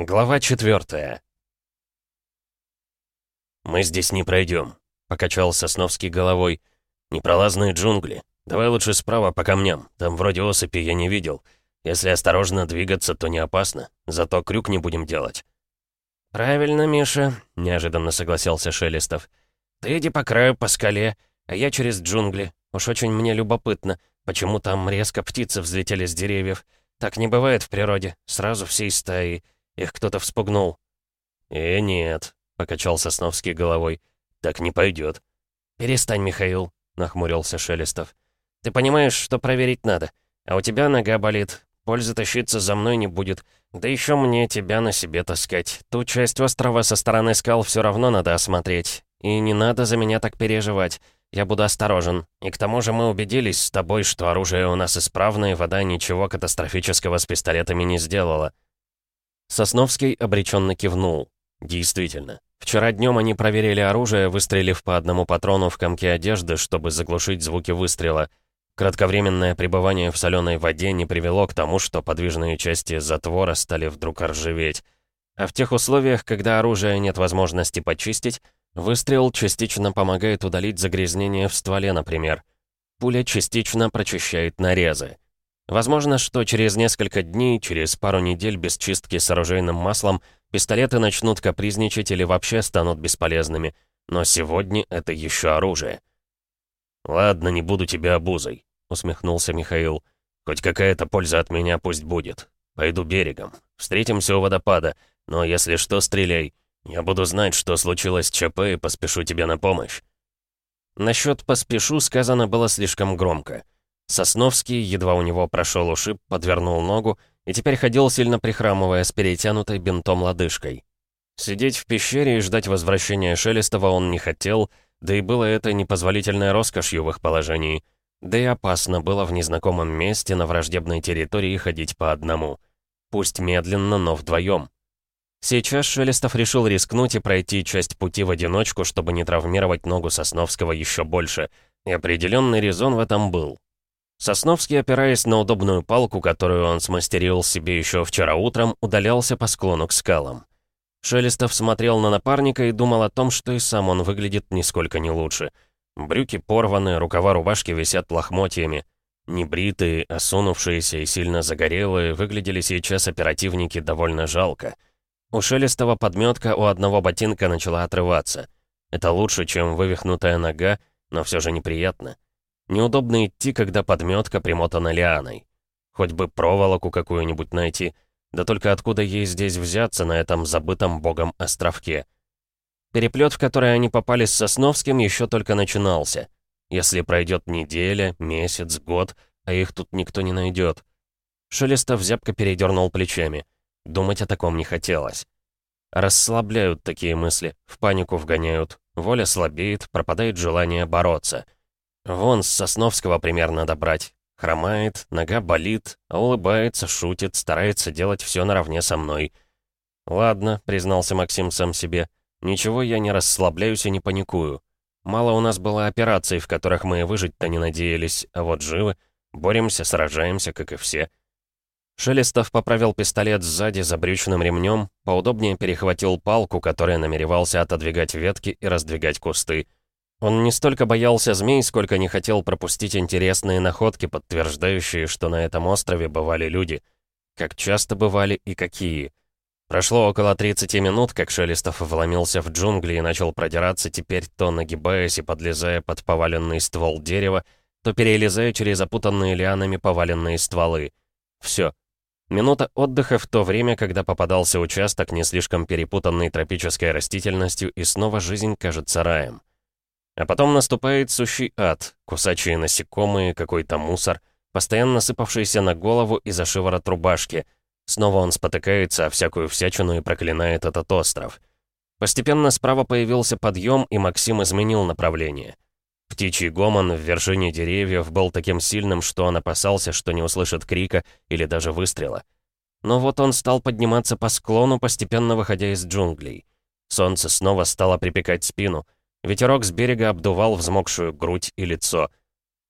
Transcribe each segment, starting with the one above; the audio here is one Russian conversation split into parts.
Глава четвертая. «Мы здесь не пройдем», — покачал Сосновский головой. «Непролазные джунгли. Давай лучше справа по камням. Там вроде осыпи я не видел. Если осторожно двигаться, то не опасно. Зато крюк не будем делать». «Правильно, Миша», — неожиданно согласился Шелестов. «Ты иди по краю, по скале, а я через джунгли. Уж очень мне любопытно, почему там резко птицы взлетели с деревьев. Так не бывает в природе, сразу всей стаи. Их кто-то вспугнул». «Э, нет», — покачал Сосновский головой. «Так не пойдет. «Перестань, Михаил», — нахмурился Шелестов. «Ты понимаешь, что проверить надо. А у тебя нога болит. Пользы тащиться за мной не будет. Да еще мне тебя на себе таскать. Ту часть острова со стороны скал все равно надо осмотреть. И не надо за меня так переживать. Я буду осторожен. И к тому же мы убедились с тобой, что оружие у нас исправное, вода ничего катастрофического с пистолетами не сделала. Сосновский обреченно кивнул. Действительно. Вчера днем они проверили оружие, выстрелив по одному патрону в комке одежды, чтобы заглушить звуки выстрела. Кратковременное пребывание в соленой воде не привело к тому, что подвижные части затвора стали вдруг ржаветь. А в тех условиях, когда оружие нет возможности почистить, выстрел частично помогает удалить загрязнение в стволе, например. Пуля частично прочищает нарезы. Возможно, что через несколько дней, через пару недель без чистки с оружейным маслом, пистолеты начнут капризничать или вообще станут бесполезными. Но сегодня это еще оружие. «Ладно, не буду тебя обузой», — усмехнулся Михаил. «Хоть какая-то польза от меня пусть будет. Пойду берегом. Встретимся у водопада. Но если что, стреляй. Я буду знать, что случилось с ЧП и поспешу тебе на помощь». Насчет «поспешу» сказано было слишком громко. Сосновский, едва у него прошел ушиб, подвернул ногу и теперь ходил сильно прихрамывая с перетянутой бинтом лодыжкой. Сидеть в пещере и ждать возвращения Шелестова он не хотел, да и было это непозволительной роскошью в их положении. Да и опасно было в незнакомом месте на враждебной территории ходить по одному. Пусть медленно, но вдвоем. Сейчас Шелестов решил рискнуть и пройти часть пути в одиночку, чтобы не травмировать ногу Сосновского еще больше. И определенный резон в этом был. Сосновский, опираясь на удобную палку, которую он смастерил себе еще вчера утром, удалялся по склону к скалам. Шелестов смотрел на напарника и думал о том, что и сам он выглядит нисколько не лучше. Брюки порваны, рукава рубашки висят лохмотьями. Небритые, осунувшиеся и сильно загорелые, выглядели сейчас оперативники довольно жалко. У Шелестова подметка у одного ботинка начала отрываться. Это лучше, чем вывихнутая нога, но все же неприятно. Неудобно идти, когда подметка примотана лианой. Хоть бы проволоку какую-нибудь найти. Да только откуда ей здесь взяться на этом забытом богом островке? Переплет, в который они попали с Сосновским, еще только начинался. Если пройдет неделя, месяц, год, а их тут никто не найдет. Шелестов зябко передернул плечами. Думать о таком не хотелось. Расслабляют такие мысли, в панику вгоняют. Воля слабеет, пропадает желание бороться — Вон с Сосновского пример надо брать. Хромает, нога болит, улыбается, шутит, старается делать все наравне со мной. «Ладно», — признался Максим сам себе, — «ничего я не расслабляюсь и не паникую. Мало у нас было операций, в которых мы выжить-то не надеялись, а вот живы, боремся, сражаемся, как и все». Шелестов поправил пистолет сзади за брючным ремнем, поудобнее перехватил палку, которая намеревался отодвигать ветки и раздвигать кусты. Он не столько боялся змей, сколько не хотел пропустить интересные находки, подтверждающие, что на этом острове бывали люди. Как часто бывали и какие. Прошло около 30 минут, как Шелестов вломился в джунгли и начал продираться, теперь то нагибаясь и подлезая под поваленный ствол дерева, то перелезая через опутанные лианами поваленные стволы. Все. Минута отдыха в то время, когда попадался участок, не слишком перепутанный тропической растительностью, и снова жизнь кажется раем. А потом наступает сущий ад, кусачие насекомые, какой-то мусор, постоянно сыпавшийся на голову и за шиворот рубашки. Снова он спотыкается о всякую всячину и проклинает этот остров. Постепенно справа появился подъем, и Максим изменил направление. Птичий гомон в вершине деревьев был таким сильным, что он опасался, что не услышит крика или даже выстрела. Но вот он стал подниматься по склону, постепенно выходя из джунглей. Солнце снова стало припекать спину — Ветерок с берега обдувал взмокшую грудь и лицо.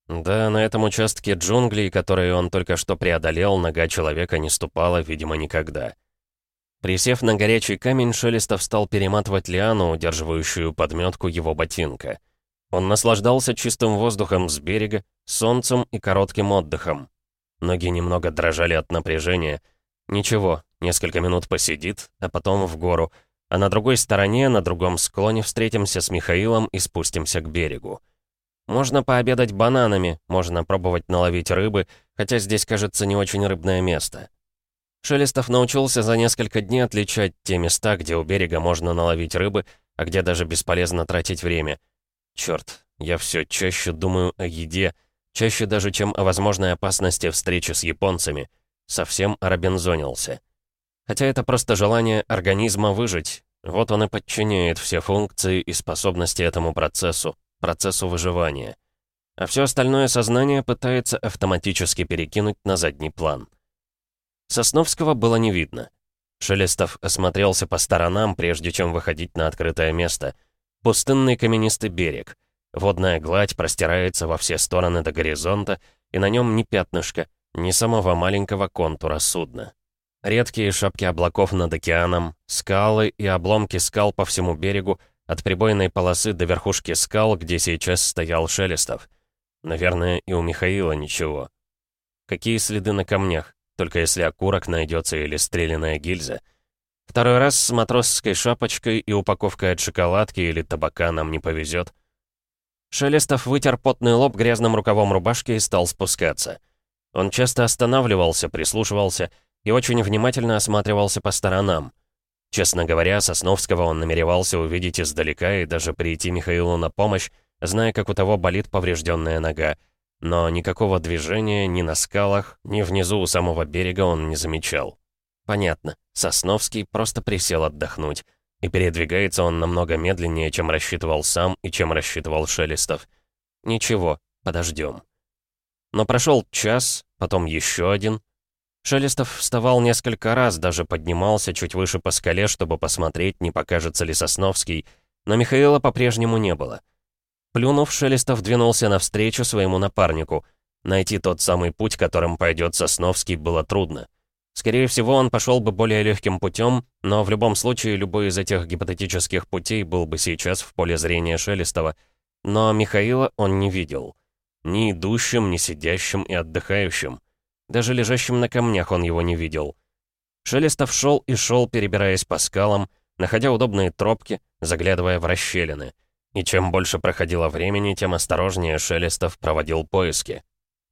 Да, на этом участке джунглей, которые он только что преодолел, нога человека не ступала, видимо, никогда. Присев на горячий камень, Шелестов стал перематывать лиану, удерживающую подметку его ботинка. Он наслаждался чистым воздухом с берега, солнцем и коротким отдыхом. Ноги немного дрожали от напряжения. Ничего, несколько минут посидит, а потом в гору. А на другой стороне, на другом склоне встретимся с Михаилом и спустимся к берегу. Можно пообедать бананами, можно пробовать наловить рыбы, хотя здесь, кажется, не очень рыбное место. Шелестов научился за несколько дней отличать те места, где у берега можно наловить рыбы, а где даже бесполезно тратить время. Черт, я все чаще думаю о еде, чаще даже, чем о возможной опасности встречи с японцами. Совсем оробензонился. Хотя это просто желание организма выжить. Вот он и подчиняет все функции и способности этому процессу, процессу выживания. А все остальное сознание пытается автоматически перекинуть на задний план. Сосновского было не видно. Шелестов осмотрелся по сторонам, прежде чем выходить на открытое место. Пустынный каменистый берег. Водная гладь простирается во все стороны до горизонта, и на нем ни пятнышка, ни самого маленького контура судна. Редкие шапки облаков над океаном, скалы и обломки скал по всему берегу, от прибойной полосы до верхушки скал, где сейчас стоял Шелестов. Наверное, и у Михаила ничего. Какие следы на камнях? только если окурок найдется или стрелянная гильза. Второй раз с матросской шапочкой и упаковкой от шоколадки или табака нам не повезет. Шелестов вытер потный лоб грязным рукавом рубашки и стал спускаться. Он часто останавливался, прислушивался и очень внимательно осматривался по сторонам. Честно говоря, Сосновского он намеревался увидеть издалека и даже прийти Михаилу на помощь, зная, как у того болит поврежденная нога. Но никакого движения ни на скалах, ни внизу у самого берега он не замечал. Понятно, Сосновский просто присел отдохнуть. И передвигается он намного медленнее, чем рассчитывал сам и чем рассчитывал Шелестов. Ничего, подождем. Но прошел час, потом еще один. Шелестов вставал несколько раз, даже поднимался чуть выше по скале, чтобы посмотреть, не покажется ли Сосновский, но Михаила по-прежнему не было. Плюнув, Шелестов двинулся навстречу своему напарнику. Найти тот самый путь, которым пойдет Сосновский, было трудно. Скорее всего, он пошел бы более легким путем, но в любом случае любой из этих гипотетических путей был бы сейчас в поле зрения Шелестова. Но Михаила он не видел. Ни идущим, ни сидящим и отдыхающим. Даже лежащим на камнях он его не видел. Шелестов шел и шел, перебираясь по скалам, находя удобные тропки, заглядывая в расщелины — и чем больше проходило времени, тем осторожнее Шелестов проводил поиски.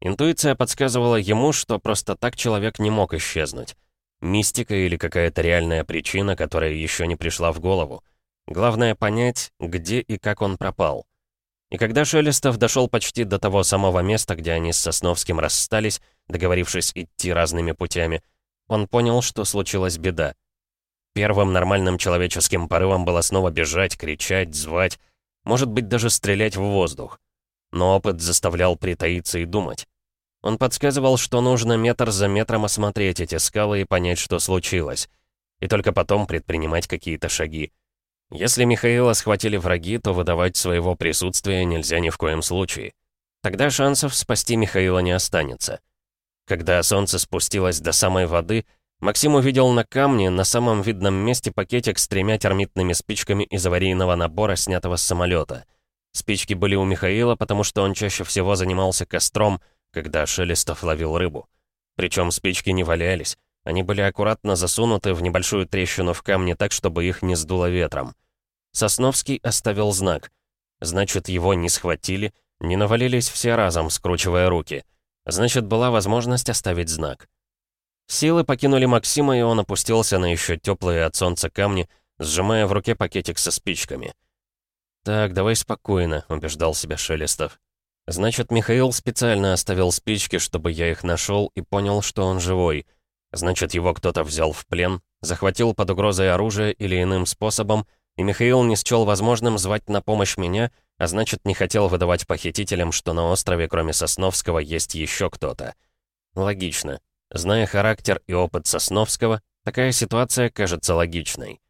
Интуиция подсказывала ему, что просто так человек не мог исчезнуть. Мистика или какая-то реальная причина, которая еще не пришла в голову. Главное понять, где и как он пропал. И когда Шелестов дошел почти до того самого места, где они с Сосновским расстались, договорившись идти разными путями, он понял, что случилась беда. Первым нормальным человеческим порывом было снова бежать, кричать, звать, может быть, даже стрелять в воздух. Но опыт заставлял притаиться и думать. Он подсказывал, что нужно метр за метром осмотреть эти скалы и понять, что случилось. И только потом предпринимать какие-то шаги. Если Михаила схватили враги, то выдавать своего присутствия нельзя ни в коем случае. Тогда шансов спасти Михаила не останется. Когда солнце спустилось до самой воды, Максим увидел на камне, на самом видном месте, пакетик с тремя термитными спичками из аварийного набора, снятого с самолета. Спички были у Михаила, потому что он чаще всего занимался костром, когда Шелестов ловил рыбу. Причем спички не валялись. Они были аккуратно засунуты в небольшую трещину в камне так, чтобы их не сдуло ветром. Сосновский оставил знак. Значит, его не схватили, не навалились все разом, скручивая руки. Значит, была возможность оставить знак. Силы покинули Максима, и он опустился на еще теплые от солнца камни, сжимая в руке пакетик со спичками. «Так, давай спокойно», — убеждал себя Шелестов. «Значит, Михаил специально оставил спички, чтобы я их нашел и понял, что он живой. Значит, его кто-то взял в плен, захватил под угрозой оружие или иным способом, и Михаил не счел возможным звать на помощь меня, а значит, не хотел выдавать похитителям, что на острове, кроме Сосновского, есть еще кто-то. Логично. Зная характер и опыт Сосновского, такая ситуация кажется логичной.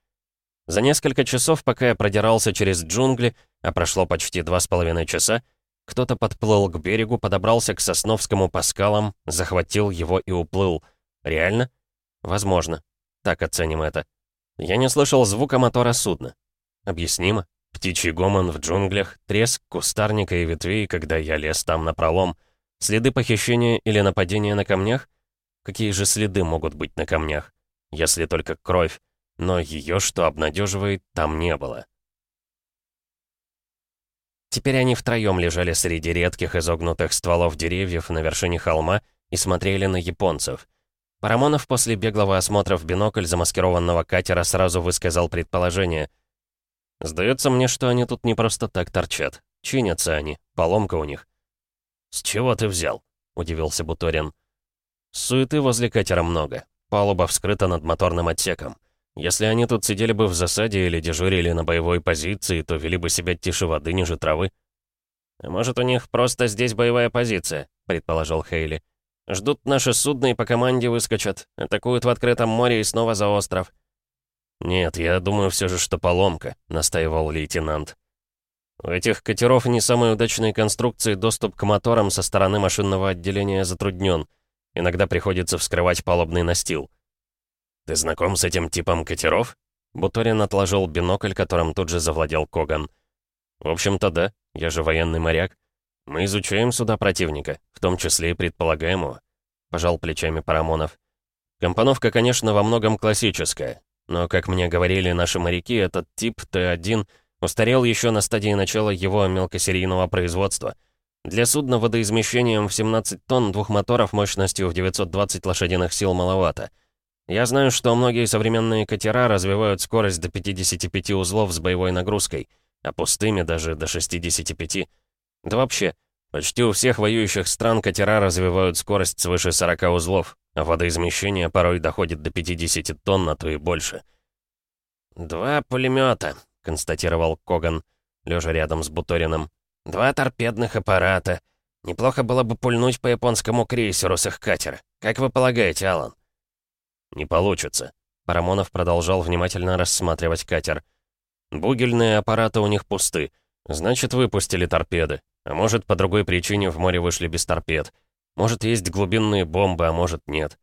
За несколько часов, пока я продирался через джунгли, а прошло почти два с половиной часа, кто-то подплыл к берегу, подобрался к Сосновскому по скалам, захватил его и уплыл. Реально? Возможно. Так оценим это. Я не слышал звука мотора судна. Объяснимо. Птичий гомон в джунглях, треск кустарника и ветвей, когда я лез там на пролом. Следы похищения или нападения на камнях? Какие же следы могут быть на камнях? Если только кровь. Но ее, что обнадеживает, там не было. Теперь они втроем лежали среди редких изогнутых стволов деревьев на вершине холма и смотрели на японцев. Парамонов после беглого осмотра в бинокль замаскированного катера сразу высказал предположение — Сдается мне, что они тут не просто так торчат. Чинятся они, поломка у них. «С чего ты взял?» — удивился Буторин. «Суеты возле катера много. Палуба вскрыта над моторным отсеком. Если они тут сидели бы в засаде или дежурили на боевой позиции, то вели бы себя тише воды, ниже травы». «А «Может, у них просто здесь боевая позиция?» — предположил Хейли. «Ждут наши судно и по команде выскочат, атакуют в открытом море и снова за остров. «Нет, я думаю все же, что поломка», — настаивал лейтенант. «У этих катеров не самой удачной конструкции доступ к моторам со стороны машинного отделения затруднен. Иногда приходится вскрывать палубный настил». «Ты знаком с этим типом катеров?» Буторин отложил бинокль, которым тут же завладел Коган. «В общем-то, да. Я же военный моряк. Мы изучаем суда противника, в том числе и предполагаемого», — пожал плечами Парамонов. «Компоновка, конечно, во многом классическая. Но, как мне говорили наши моряки, этот тип Т-1 устарел еще на стадии начала его мелкосерийного производства. Для судна водоизмещением в 17 тонн двух моторов мощностью в 920 лошадиных сил маловато. Я знаю, что многие современные катера развивают скорость до 55 узлов с боевой нагрузкой, а пустыми даже до 65. Да вообще, почти у всех воюющих стран катера развивают скорость свыше 40 узлов, водоизмещение порой доходит до 50 тонн, а то и больше. «Два пулемета», — констатировал Коган, лежа рядом с Буториным. «Два торпедных аппарата. Неплохо было бы пульнуть по японскому крейсеру с их катера. Как вы полагаете, Алан? «Не получится», — Парамонов продолжал внимательно рассматривать катер. «Бугельные аппараты у них пусты. Значит, выпустили торпеды. А может, по другой причине в море вышли без торпед. Может, есть глубинные бомбы, а может, нет.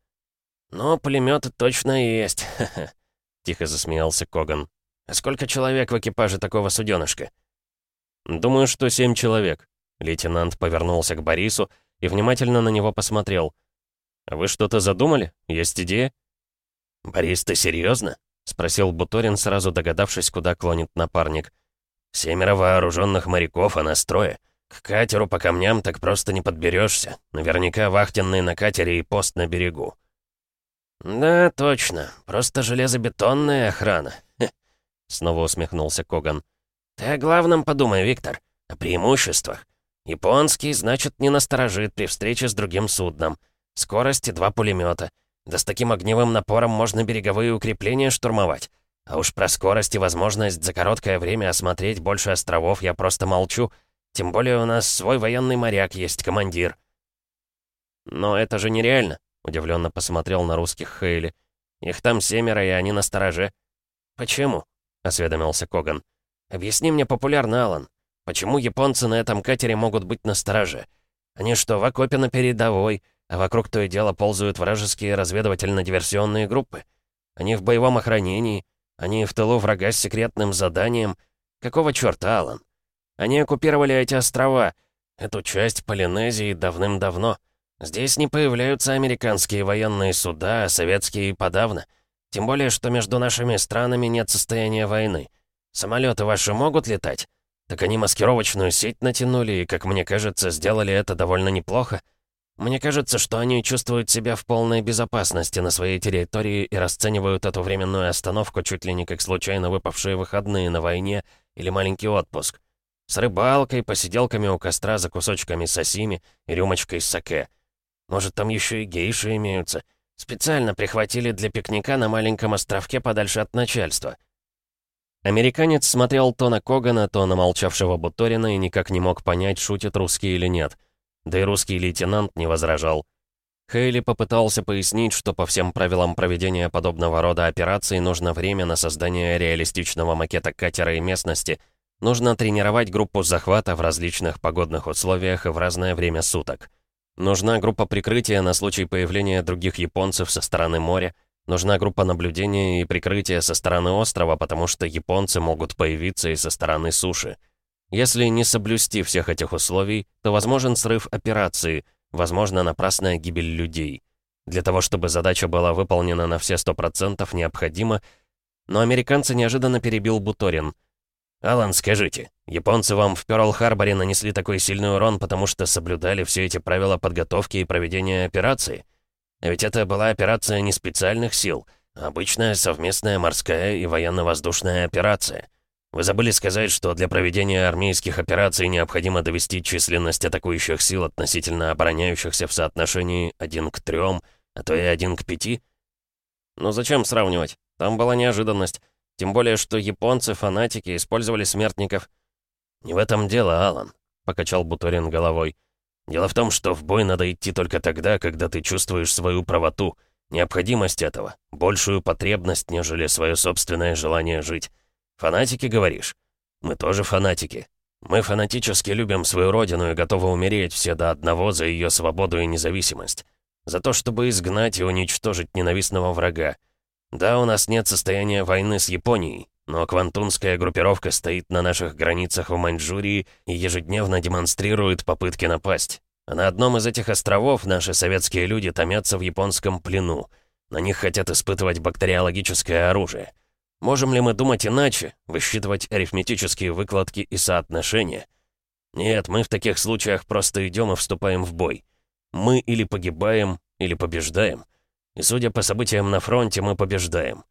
«Ну, пулеметы точно есть», — тихо засмеялся Коган. «А сколько человек в экипаже такого суденышка?» «Думаю, что семь человек». Лейтенант повернулся к Борису и внимательно на него посмотрел. «А вы что-то задумали? Есть идея?» «Борис, ты серьезно? спросил Буторин, сразу догадавшись, куда клонит напарник. «Семеро вооруженных моряков, а нас трое. К катеру по камням так просто не подберешься. Наверняка вахтенный на катере и пост на берегу. «Да, точно. Просто железобетонная охрана». Снова усмехнулся Коган. «Ты о главном подумай, Виктор. О преимуществах. Японский, значит, не насторожит при встрече с другим судном. Скорости два пулемета. Да с таким огневым напором можно береговые укрепления штурмовать. А уж про скорость и возможность за короткое время осмотреть больше островов я просто молчу. Тем более у нас свой военный моряк есть, командир». «Но это же нереально», — удивленно посмотрел на русских Хейли. «Их там семеро, и они на стороже». «Почему?» — осведомился Коган. «Объясни мне популярно, Алан. Почему японцы на этом катере могут быть на стороже? Они что, в окопе на передовой, а вокруг то и дело ползают вражеские разведывательно-диверсионные группы? Они в боевом охранении, они в тылу врага с секретным заданием. Какого черта, Алан? Они оккупировали эти острова, эту часть Полинезии давным-давно. Здесь не появляются американские военные суда, а советские подавно. Тем более, что между нашими странами нет состояния войны. Самолеты ваши могут летать? Так они маскировочную сеть натянули и, как мне кажется, сделали это довольно неплохо. Мне кажется, что они чувствуют себя в полной безопасности на своей территории и расценивают эту временную остановку чуть ли не как случайно выпавшие выходные на войне или маленький отпуск. С рыбалкой, посиделками у костра за кусочками сосими и рюмочкой саке. Может, там еще и гейши имеются. Специально прихватили для пикника на маленьком островке подальше от начальства. Американец смотрел то на Когана, то на молчавшего Буторина и никак не мог понять, шутит русский или нет. Да и русский лейтенант не возражал. Хейли попытался пояснить, что по всем правилам проведения подобного рода операций нужно время на создание реалистичного макета катера и местности — Нужно тренировать группу захвата в различных погодных условиях и в разное время суток. Нужна группа прикрытия на случай появления других японцев со стороны моря, Нужна группа наблюдения и прикрытия со стороны острова, потому что японцы могут появиться и со стороны суши. Если не соблюсти всех этих условий, то возможен срыв операции, возможно напрасная гибель людей. Для того, чтобы задача была выполнена на все 100%, необходимо... Но американцы неожиданно перебил Буторин. «Алан, скажите, японцы вам в Пёрл-Харборе нанесли такой сильный урон, потому что соблюдали все эти правила подготовки и проведения операции? А ведь это была операция не специальных сил, а обычная совместная морская и военно-воздушная операция. Вы забыли сказать, что для проведения армейских операций необходимо довести численность атакующих сил относительно обороняющихся в соотношении 1 к 3, а то и 1 к 5? Ну зачем сравнивать? Там была неожиданность. Тем более, что японцы, фанатики, использовали смертников. «Не в этом дело, Алан», — покачал Буторин головой. «Дело в том, что в бой надо идти только тогда, когда ты чувствуешь свою правоту, необходимость этого, большую потребность, нежели свое собственное желание жить». «Фанатики, говоришь?» «Мы тоже фанатики. Мы фанатически любим свою родину и готовы умереть все до одного за ее свободу и независимость. За то, чтобы изгнать и уничтожить ненавистного врага. Да, у нас нет состояния войны с Японией, но Квантунская группировка стоит на наших границах в Маньчжурии и ежедневно демонстрирует попытки напасть. А на одном из этих островов наши советские люди томятся в японском плену. На них хотят испытывать бактериологическое оружие. Можем ли мы думать иначе, высчитывать арифметические выкладки и соотношения? Нет, мы в таких случаях просто идем и вступаем в бой. Мы или погибаем, или побеждаем. И судя по событиям на фронте, мы побеждаем.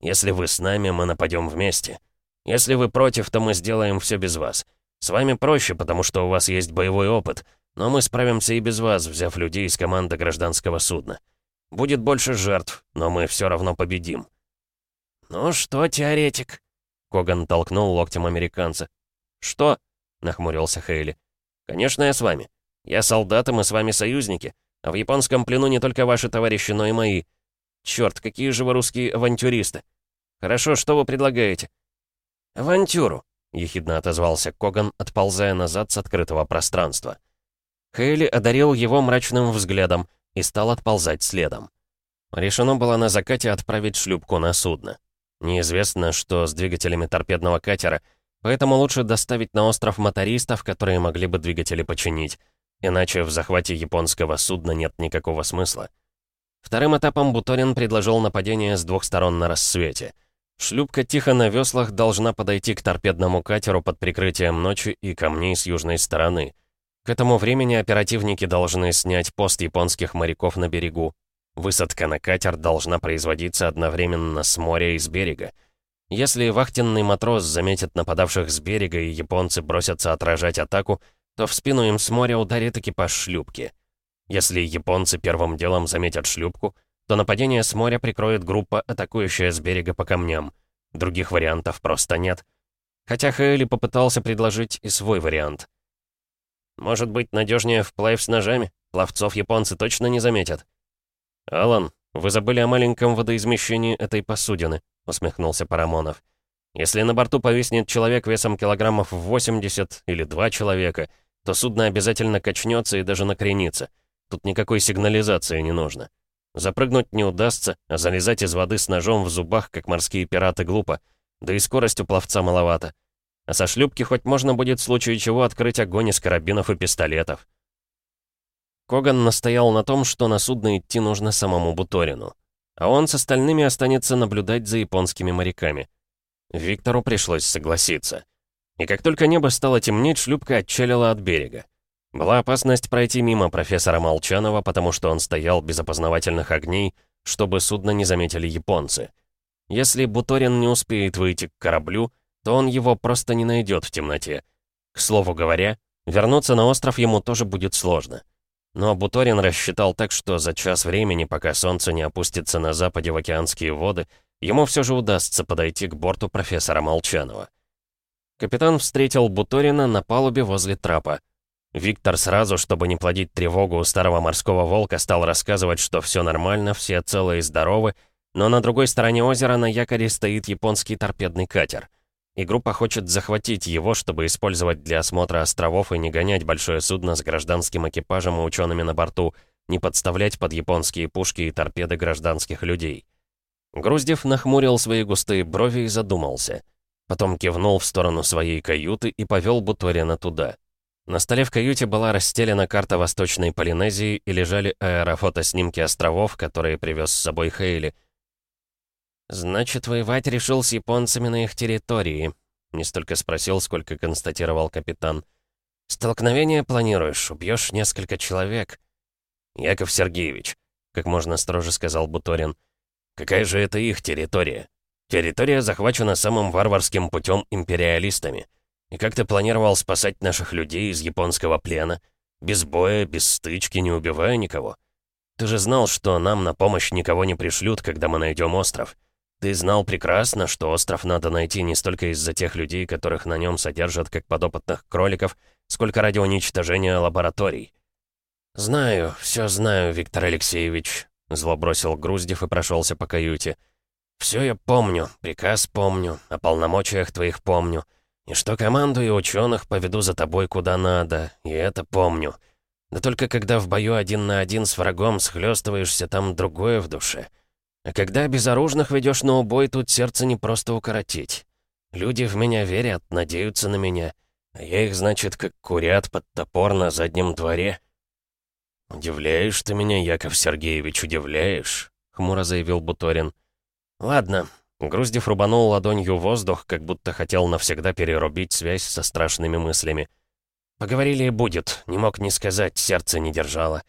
Если вы с нами, мы нападем вместе. Если вы против, то мы сделаем все без вас. С вами проще, потому что у вас есть боевой опыт, но мы справимся и без вас, взяв людей из команды гражданского судна. Будет больше жертв, но мы все равно победим. «Ну что, теоретик?» Коган толкнул локтем американца. «Что?» — нахмурился Хейли. «Конечно, я с вами. Я солдат, и мы с вами союзники. А в японском плену не только ваши товарищи, но и мои. Черт, какие же вы русские авантюристы. Хорошо, что вы предлагаете?» «Авантюру», — ехидно отозвался Коган, отползая назад с открытого пространства. Хейли одарил его мрачным взглядом и стал отползать следом. Решено было на закате отправить шлюпку на судно. Неизвестно, что с двигателями торпедного катера, поэтому лучше доставить на остров мотористов, которые могли бы двигатели починить. Иначе в захвате японского судна нет никакого смысла. Вторым этапом Буторин предложил нападение с двух сторон на рассвете. Шлюпка тихо на веслах должна подойти к торпедному катеру под прикрытием ночи и камней с южной стороны. К этому времени оперативники должны снять пост японских моряков на берегу, Высадка на катер должна производиться одновременно с моря и с берега. Если вахтенный матрос заметит нападавших с берега и японцы бросятся отражать атаку, то в спину им с моря ударит экипаж шлюпки. Если японцы первым делом заметят шлюпку, то нападение с моря прикроет группа, атакующая с берега по камням. Других вариантов просто нет. Хотя Хейли попытался предложить и свой вариант. «Может быть, надежнее вплавь с ножами? Пловцов японцы точно не заметят?» «Алан, вы забыли о маленьком водоизмещении этой посудины», — усмехнулся Парамонов. «Если на борту повиснет человек весом килограммов в 80 или два человека, то судно обязательно качнется и даже накренится. Тут никакой сигнализации не нужно. Запрыгнуть не удастся, а залезать из воды с ножом в зубах, как морские пираты, глупо. Да и скорость у пловца маловато. А со шлюпки хоть можно будет в случае чего открыть огонь из карабинов и пистолетов». Коган настоял на том, что на судно идти нужно самому Буторину. А он с остальными останется наблюдать за японскими моряками. Виктору пришлось согласиться. И как только небо стало темнеть, шлюпка отчалила от берега. Была опасность пройти мимо профессора Молчанова, потому что он стоял без опознавательных огней, чтобы судно не заметили японцы. Если Буторин не успеет выйти к кораблю, то он его просто не найдет в темноте. К слову говоря, вернуться на остров ему тоже будет сложно. Но Буторин рассчитал так, что за час времени, пока солнце не опустится на западе в океанские воды, ему все же удастся подойти к борту профессора Молчанова. Капитан встретил Буторина на палубе возле трапа. Виктор сразу, чтобы не плодить тревогу у старого морского волка, стал рассказывать, что все нормально, все целы и здоровы, но на другой стороне озера на якоре стоит японский торпедный катер — и группа хочет захватить его, чтобы использовать для осмотра островов и не гонять большое судно с гражданским экипажем и учеными на борту, не подставлять под японские пушки и торпеды гражданских людей. Груздев нахмурил свои густые брови и задумался. Потом кивнул в сторону своей каюты и повел Буторина туда. На столе в каюте была расстелена карта Восточной Полинезии и лежали аэрофотоснимки островов, которые привез с собой Хейли. «Значит, воевать решил с японцами на их территории», — не столько спросил, сколько констатировал капитан. «Столкновение планируешь, убьешь несколько человек». «Яков Сергеевич», — как можно строже сказал Буторин, — «какая же это их территория? Территория захвачена самым варварским путем империалистами». И как ты планировал спасать наших людей из японского плена? Без боя, без стычки, не убивая никого? Ты же знал, что нам на помощь никого не пришлют, когда мы найдем остров. Ты знал прекрасно, что остров надо найти не столько из-за тех людей, которых на нем содержат как подопытных кроликов, сколько ради уничтожения лабораторий. «Знаю, все знаю, Виктор Алексеевич», — зло бросил Груздев и прошелся по каюте. «Все я помню, приказ помню, о полномочиях твоих помню». И что команду и ученых поведу за тобой куда надо, и это помню. Да только когда в бою один на один с врагом схлестываешься, там другое в душе. А когда безоружных ведешь на убой, тут сердце не просто укоротить. Люди в меня верят, надеются на меня. А я их, значит, как курят под топор на заднем дворе. «Удивляешь ты меня, Яков Сергеевич, удивляешь», — хмуро заявил Буторин. «Ладно, Груздев рубанул ладонью воздух, как будто хотел навсегда перерубить связь со страшными мыслями. «Поговорили и будет, не мог не сказать, сердце не держало.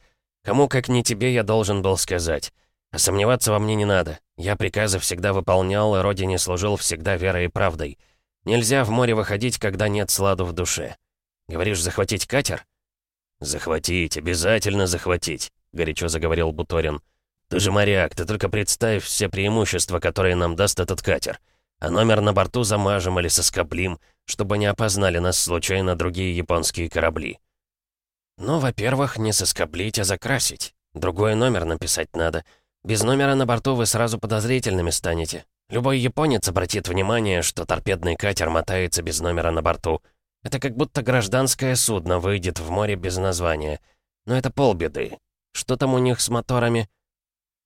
Кому, как не тебе, я должен был сказать. А сомневаться во мне не надо. Я приказы всегда выполнял, и родине служил всегда верой и правдой. Нельзя в море выходить, когда нет сладу в душе. Говоришь, захватить катер?» «Захватить, обязательно захватить», — горячо заговорил Буторин. «Ты же моряк, ты только представь все преимущества, которые нам даст этот катер. А номер на борту замажем или соскоблим, чтобы не опознали нас случайно другие японские корабли». «Ну, во-первых, не соскоблить, а закрасить. Другой номер написать надо. Без номера на борту вы сразу подозрительными станете. Любой японец обратит внимание, что торпедный катер мотается без номера на борту. Это как будто гражданское судно выйдет в море без названия. Но это полбеды. Что там у них с моторами?»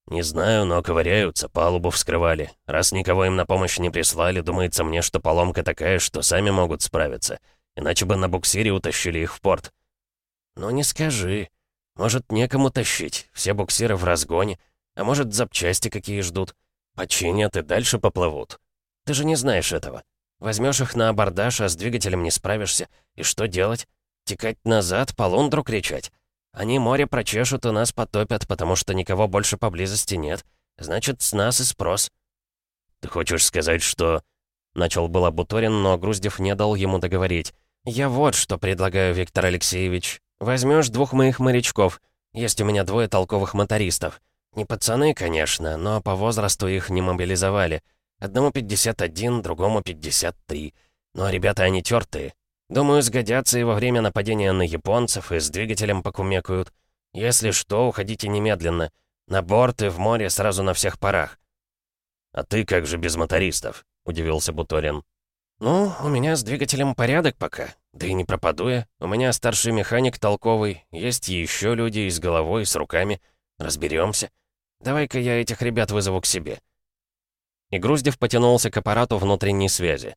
«Не знаю, но ковыряются, палубу вскрывали. Раз никого им на помощь не прислали, думается мне, что поломка такая, что сами могут справиться. Иначе бы на буксире утащили их в порт». «Ну не скажи. Может, некому тащить. Все буксиры в разгоне. А может, запчасти какие ждут. Починят и дальше поплывут. Ты же не знаешь этого. Возьмешь их на абордаж, а с двигателем не справишься. И что делать? Текать назад, по лундру кричать?» Они море прочешут и нас потопят, потому что никого больше поблизости нет. Значит, с нас и спрос». «Ты хочешь сказать, что...» Начал было Буторин, но Груздев не дал ему договорить. «Я вот что предлагаю, Виктор Алексеевич. Возьмешь двух моих морячков. Есть у меня двое толковых мотористов. Не пацаны, конечно, но по возрасту их не мобилизовали. Одному 51, другому 53. Но ребята они тертые. Думаю, сгодятся и во время нападения на японцев, и с двигателем покумекают. Если что, уходите немедленно. На борт и в море сразу на всех парах». «А ты как же без мотористов?» — удивился Буторин. «Ну, у меня с двигателем порядок пока. Да и не пропаду я. У меня старший механик толковый. Есть еще люди и с головой, и с руками. Разберемся. Давай-ка я этих ребят вызову к себе». И Груздев потянулся к аппарату внутренней связи.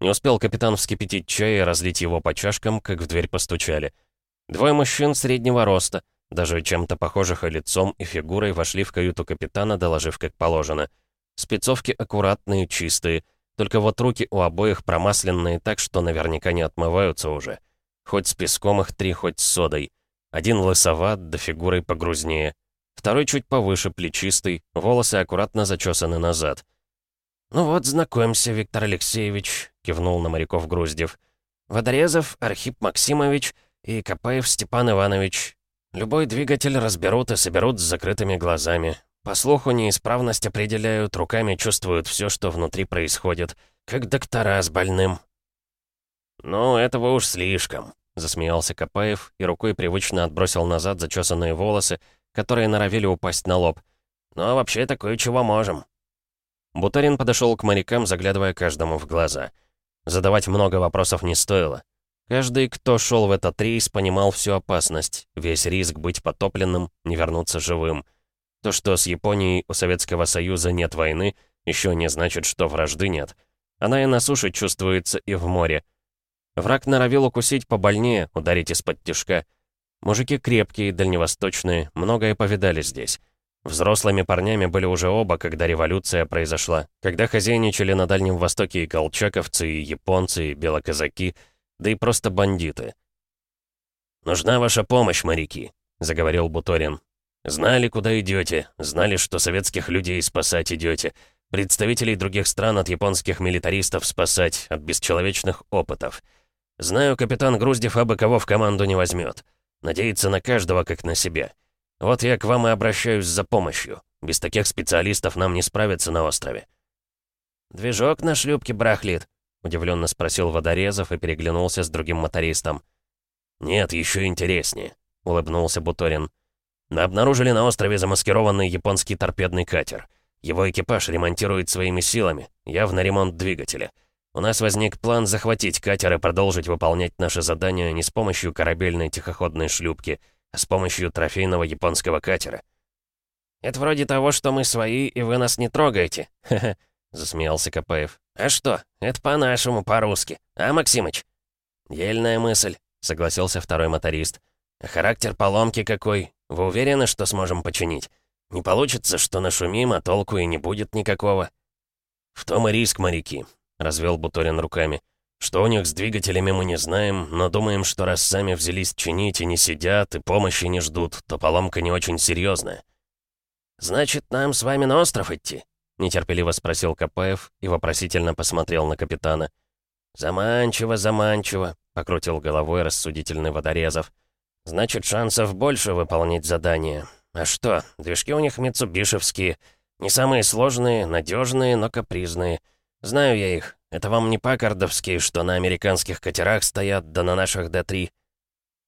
Не успел капитан вскипятить чай и разлить его по чашкам, как в дверь постучали. Двое мужчин среднего роста, даже чем-то похожих и лицом, и фигурой, вошли в каюту капитана, доложив как положено. Спецовки аккуратные, чистые, только вот руки у обоих промасленные так, что наверняка не отмываются уже. Хоть с песком их три, хоть с содой. Один лысоват, да фигурой погрузнее. Второй чуть повыше, плечистый, волосы аккуратно зачесаны назад. «Ну вот, знакомься, Виктор Алексеевич», — кивнул на моряков Груздев. «Водорезов Архип Максимович и Копаев Степан Иванович. Любой двигатель разберут и соберут с закрытыми глазами. По слуху неисправность определяют, руками чувствуют все, что внутри происходит, как доктора с больным». «Ну, этого уж слишком», — засмеялся Копаев и рукой привычно отбросил назад зачесанные волосы, которые норовили упасть на лоб. «Ну, а вообще такое чего можем». Бутарин подошел к морякам, заглядывая каждому в глаза. Задавать много вопросов не стоило. Каждый, кто шел в этот рейс, понимал всю опасность, весь риск быть потопленным, не вернуться живым. То, что с Японией у Советского Союза нет войны, еще не значит, что вражды нет. Она и на суше чувствуется, и в море. Враг норовил укусить побольнее, ударить из-под тишка. Мужики крепкие, дальневосточные, многое повидали здесь. Взрослыми парнями были уже оба, когда революция произошла, когда хозяйничали на Дальнем Востоке и колчаковцы, и японцы, и белоказаки, да и просто бандиты. «Нужна ваша помощь, моряки», — заговорил Буторин. «Знали, куда идете, знали, что советских людей спасать идете, представителей других стран от японских милитаристов спасать, от бесчеловечных опытов. Знаю, капитан Груздев абы кого в команду не возьмет. Надеется на каждого, как на себя. Вот я к вам и обращаюсь за помощью. Без таких специалистов нам не справиться на острове». «Движок на шлюпке барахлит», — удивленно спросил Водорезов и переглянулся с другим мотористом. «Нет, еще интереснее», — улыбнулся Буторин. «Мы обнаружили на острове замаскированный японский торпедный катер. Его экипаж ремонтирует своими силами, явно ремонт двигателя. У нас возник план захватить катер и продолжить выполнять наши задания не с помощью корабельной тихоходной шлюпки, с помощью трофейного японского катера. «Это вроде того, что мы свои, и вы нас не трогаете», — засмеялся Капаев. «А что? Это по-нашему, по-русски. А, Максимыч?» «Дельная мысль», — согласился второй моторист. «А характер поломки какой? Вы уверены, что сможем починить? Не получится, что нашумим, а толку и не будет никакого». «В том и риск, моряки развел Буторин руками. «Что у них с двигателями мы не знаем, но думаем, что раз сами взялись чинить и не сидят, и помощи не ждут, то поломка не очень серьезная. «Значит, нам с вами на остров идти?» — нетерпеливо спросил Капаев и вопросительно посмотрел на капитана. «Заманчиво, заманчиво», — покрутил головой рассудительный Водорезов. «Значит, шансов больше выполнить задание. А что, движки у них митсубишевские. Не самые сложные, надежные, но капризные. «Знаю я их. Это вам не паккардовские, что на американских катерах стоят, да на наших Д-3».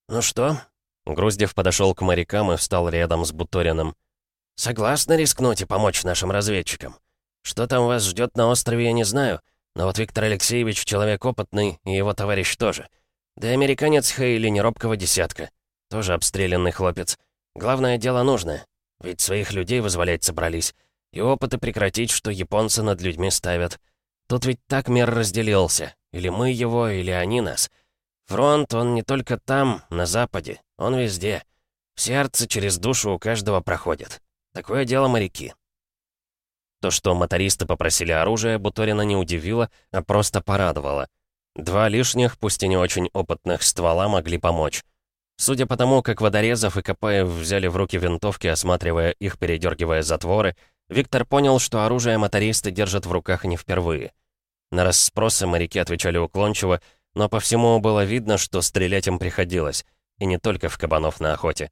«Ну что?» Груздев подошел к морякам и встал рядом с Буториным. «Согласны рискнуть и помочь нашим разведчикам? Что там вас ждет на острове, я не знаю, но вот Виктор Алексеевич человек опытный, и его товарищ тоже. Да и американец Хейли не робкого десятка. Тоже обстрелянный хлопец. Главное дело нужное. Ведь своих людей вызволять собрались. И опыты прекратить, что японцы над людьми ставят». Тут ведь так мир разделился. Или мы его, или они нас. Фронт, он не только там, на западе. Он везде. В сердце через душу у каждого проходит. Такое дело моряки. То, что мотористы попросили оружие, Буторина не удивило, а просто порадовало. Два лишних, пусть и не очень опытных ствола могли помочь. Судя по тому, как Водорезов и Капаев взяли в руки винтовки, осматривая их, передергивая затворы, Виктор понял, что оружие мотористы держат в руках не впервые. На расспросы моряки отвечали уклончиво, но по всему было видно, что стрелять им приходилось, и не только в кабанов на охоте.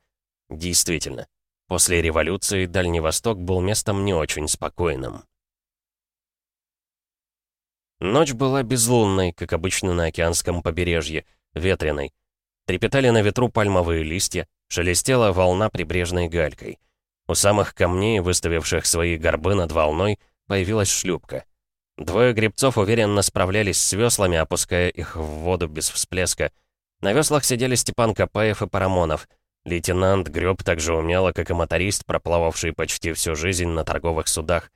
Действительно, после революции Дальний Восток был местом не очень спокойным. Ночь была безлунной, как обычно на океанском побережье, ветреной. Трепетали на ветру пальмовые листья, шелестела волна прибрежной галькой. У самых камней, выставивших свои горбы над волной, появилась шлюпка. Двое гребцов уверенно справлялись с веслами, опуская их в воду без всплеска. На веслах сидели Степан Капаев и Парамонов. Лейтенант греб так же умело, как и моторист, проплававший почти всю жизнь на торговых судах.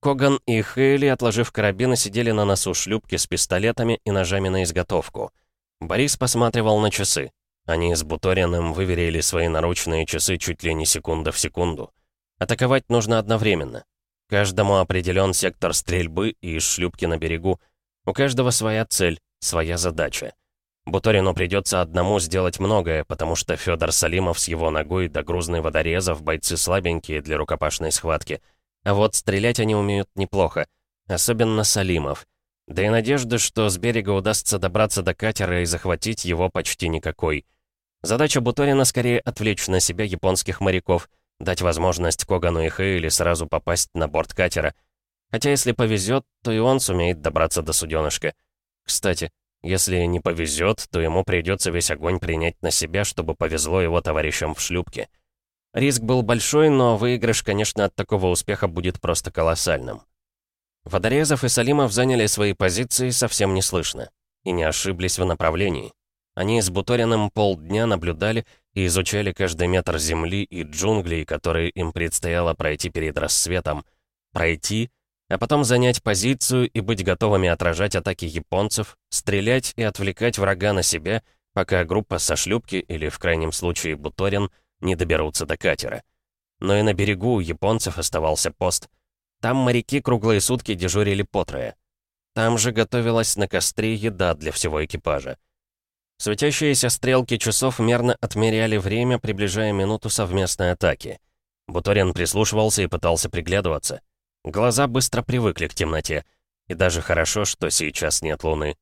Коган и Хейли, отложив карабины, сидели на носу шлюпки с пистолетами и ножами на изготовку. Борис посматривал на часы. Они с Буториным выверили свои наручные часы чуть ли не секунда в секунду. Атаковать нужно одновременно. Каждому определен сектор стрельбы и шлюпки на берегу. У каждого своя цель, своя задача. Буторину придется одному сделать многое, потому что Федор Салимов с его ногой да грузный водорезов бойцы слабенькие для рукопашной схватки. А вот стрелять они умеют неплохо. Особенно Салимов. Да и надежды, что с берега удастся добраться до катера и захватить его почти никакой. Задача Буторина скорее отвлечь на себя японских моряков, дать возможность Когану и Хейли сразу попасть на борт катера. Хотя если повезет, то и он сумеет добраться до суденышка. Кстати, если не повезет, то ему придется весь огонь принять на себя, чтобы повезло его товарищам в шлюпке. Риск был большой, но выигрыш, конечно, от такого успеха будет просто колоссальным. Водорезов и Салимов заняли свои позиции совсем неслышно. И не ошиблись в направлении. Они с Буториным полдня наблюдали и изучали каждый метр земли и джунглей, которые им предстояло пройти перед рассветом. Пройти, а потом занять позицию и быть готовыми отражать атаки японцев, стрелять и отвлекать врага на себя, пока группа со шлюпки или, в крайнем случае, Буторин, не доберутся до катера. Но и на берегу у японцев оставался пост. Там моряки круглые сутки дежурили по трое. Там же готовилась на костре еда для всего экипажа. Светящиеся стрелки часов мерно отмеряли время, приближая минуту совместной атаки. Буторин прислушивался и пытался приглядываться. Глаза быстро привыкли к темноте. И даже хорошо, что сейчас нет луны.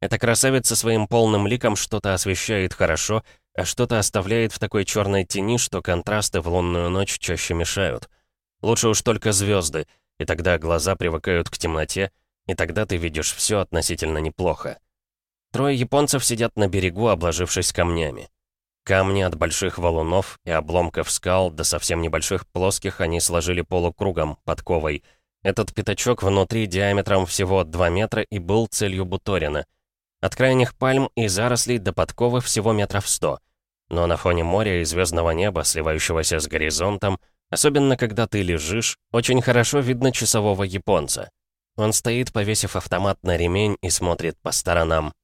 Эта красавица своим полным ликом что-то освещает хорошо, а что-то оставляет в такой черной тени, что контрасты в лунную ночь чаще мешают. Лучше уж только звезды, и тогда глаза привыкают к темноте, и тогда ты видишь все относительно неплохо. Трое японцев сидят на берегу, обложившись камнями. Камни от больших валунов и обломков скал до совсем небольших плоских они сложили полукругом, подковой. Этот пятачок внутри диаметром всего 2 метра и был целью Буторина. От крайних пальм и зарослей до подковы всего метров 100. Но на фоне моря и звездного неба, сливающегося с горизонтом, особенно когда ты лежишь, очень хорошо видно часового японца. Он стоит, повесив автомат на ремень и смотрит по сторонам.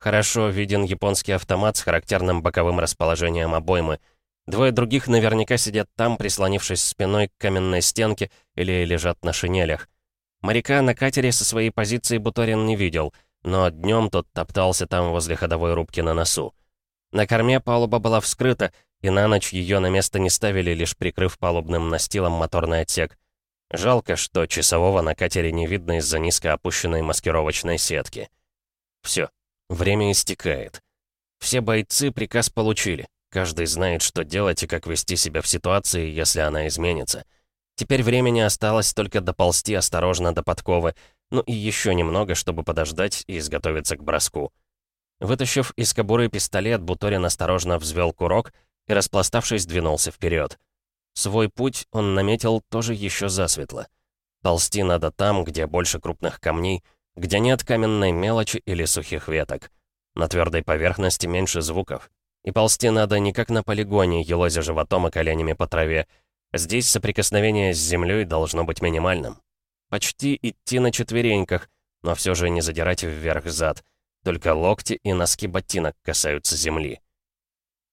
Хорошо виден японский автомат с характерным боковым расположением обоймы. Двое других наверняка сидят там, прислонившись спиной к каменной стенке или лежат на шинелях. Моряка на катере со своей позиции Буторин не видел, но днем тот топтался там возле ходовой рубки на носу. На корме палуба была вскрыта, и на ночь ее на место не ставили, лишь прикрыв палубным настилом моторный отсек. Жалко, что часового на катере не видно из-за низко опущенной маскировочной сетки. Все, время истекает. Все бойцы приказ получили. Каждый знает, что делать и как вести себя в ситуации, если она изменится. Теперь времени осталось только доползти осторожно до подковы, ну и еще немного, чтобы подождать и изготовиться к броску. Вытащив из кобуры пистолет, Буторин осторожно взвел курок и, распластавшись, двинулся вперед. Свой путь он наметил тоже еще засветло. Ползти надо там, где больше крупных камней, где нет каменной мелочи или сухих веток. На твердой поверхности меньше звуков. И ползти надо не как на полигоне, елозя животом и коленями по траве. Здесь соприкосновение с землей должно быть минимальным. Почти идти на четвереньках, но все же не задирать вверх зад. Только локти и носки ботинок касаются земли.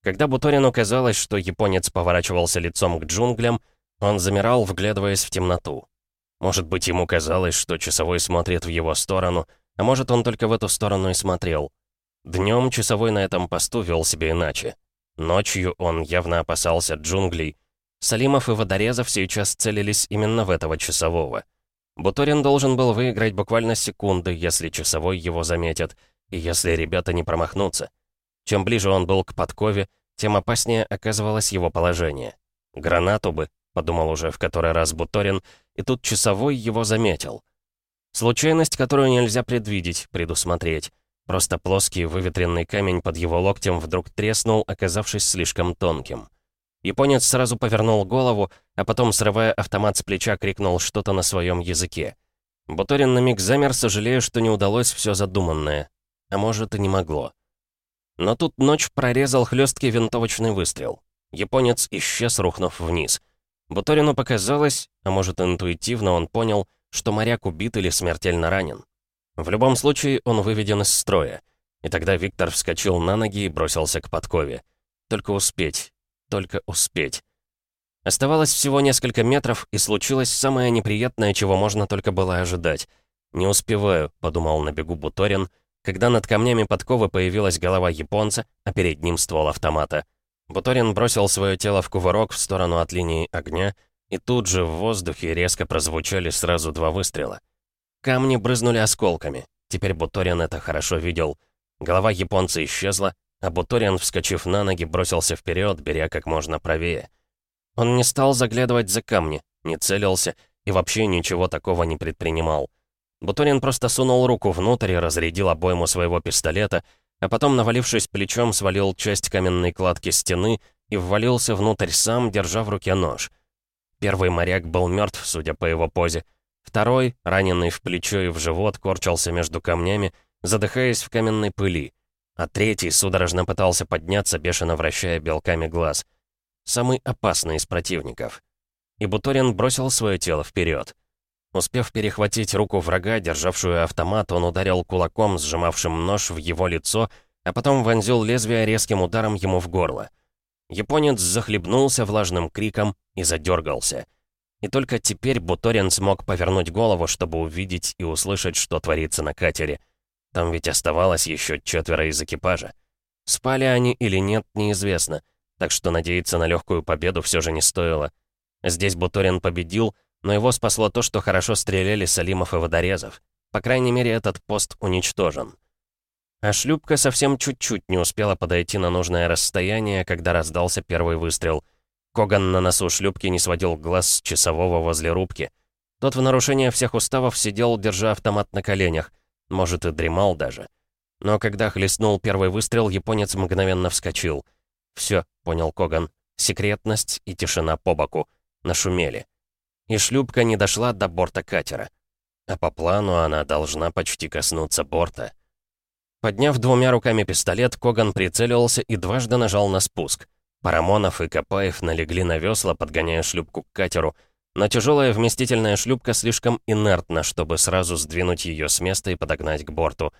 Когда Буторину казалось, что японец поворачивался лицом к джунглям, он замирал, вглядываясь в темноту. Может быть, ему казалось, что часовой смотрит в его сторону, а может, он только в эту сторону и смотрел. Днем часовой на этом посту вел себя иначе. Ночью он явно опасался джунглей. Салимов и Водорезов сейчас целились именно в этого часового. Буторин должен был выиграть буквально секунды, если часовой его заметит, и если ребята не промахнутся. Чем ближе он был к подкове, тем опаснее оказывалось его положение. «Гранату бы», — подумал уже в который раз Буторин, и тут часовой его заметил. Случайность, которую нельзя предвидеть, предусмотреть. Просто плоский выветренный камень под его локтем вдруг треснул, оказавшись слишком тонким. Японец сразу повернул голову, а потом, срывая автомат с плеча, крикнул что-то на своем языке. Буторин на миг замер, сожалея, что не удалось все задуманное. А может, и не могло. Но тут ночь прорезал хлесткий винтовочный выстрел. Японец исчез, рухнув вниз. Буторину показалось, а может интуитивно он понял, что моряк убит или смертельно ранен. В любом случае он выведен из строя. И тогда Виктор вскочил на ноги и бросился к подкове. Только успеть, только успеть. Оставалось всего несколько метров, и случилось самое неприятное, чего можно только было ожидать. «Не успеваю», — подумал на бегу Буторин, когда над камнями подковы появилась голова японца, а перед ним ствол автомата. Буторин бросил свое тело в кувырок в сторону от линии огня, и тут же в воздухе резко прозвучали сразу два выстрела. Камни брызнули осколками. Теперь Буторин это хорошо видел. Голова японца исчезла, а Буторин, вскочив на ноги, бросился вперед, беря как можно правее. Он не стал заглядывать за камни, не целился и вообще ничего такого не предпринимал. Буторин просто сунул руку внутрь и разрядил обойму своего пистолета, а потом, навалившись плечом, свалил часть каменной кладки стены и ввалился внутрь сам, держа в руке нож. Первый моряк был мертв, судя по его позе. Второй, раненый в плечо и в живот, корчился между камнями, задыхаясь в каменной пыли. а третий судорожно пытался подняться, бешено вращая белками глаз. Самый опасный из противников. И Буторин бросил свое тело вперед. Успев перехватить руку врага, державшую автомат, он ударил кулаком, сжимавшим нож в его лицо, а потом вонзил лезвие резким ударом ему в горло. Японец захлебнулся влажным криком и задергался. И только теперь Буторин смог повернуть голову, чтобы увидеть и услышать, что творится на катере. Там ведь оставалось еще четверо из экипажа. Спали они или нет, неизвестно, так что надеяться на легкую победу все же не стоило. Здесь Буторин победил — но его спасло то, что хорошо стреляли Салимов и Водорезов. По крайней мере, этот пост уничтожен. А шлюпка совсем чуть-чуть не успела подойти на нужное расстояние, когда раздался первый выстрел. Коган на носу шлюпки не сводил глаз с часового возле рубки. Тот в нарушение всех уставов сидел, держа автомат на коленях. Может, и дремал даже. Но когда хлестнул первый выстрел, японец мгновенно вскочил. «Все», — понял Коган. «Секретность и тишина по боку. Нашумели» и шлюпка не дошла до борта катера. А по плану она должна почти коснуться борта. Подняв двумя руками пистолет, Коган прицелился и дважды нажал на спуск. Парамонов и Копаев налегли на весла, подгоняя шлюпку к катеру, но тяжелая вместительная шлюпка слишком инертна, чтобы сразу сдвинуть ее с места и подогнать к борту.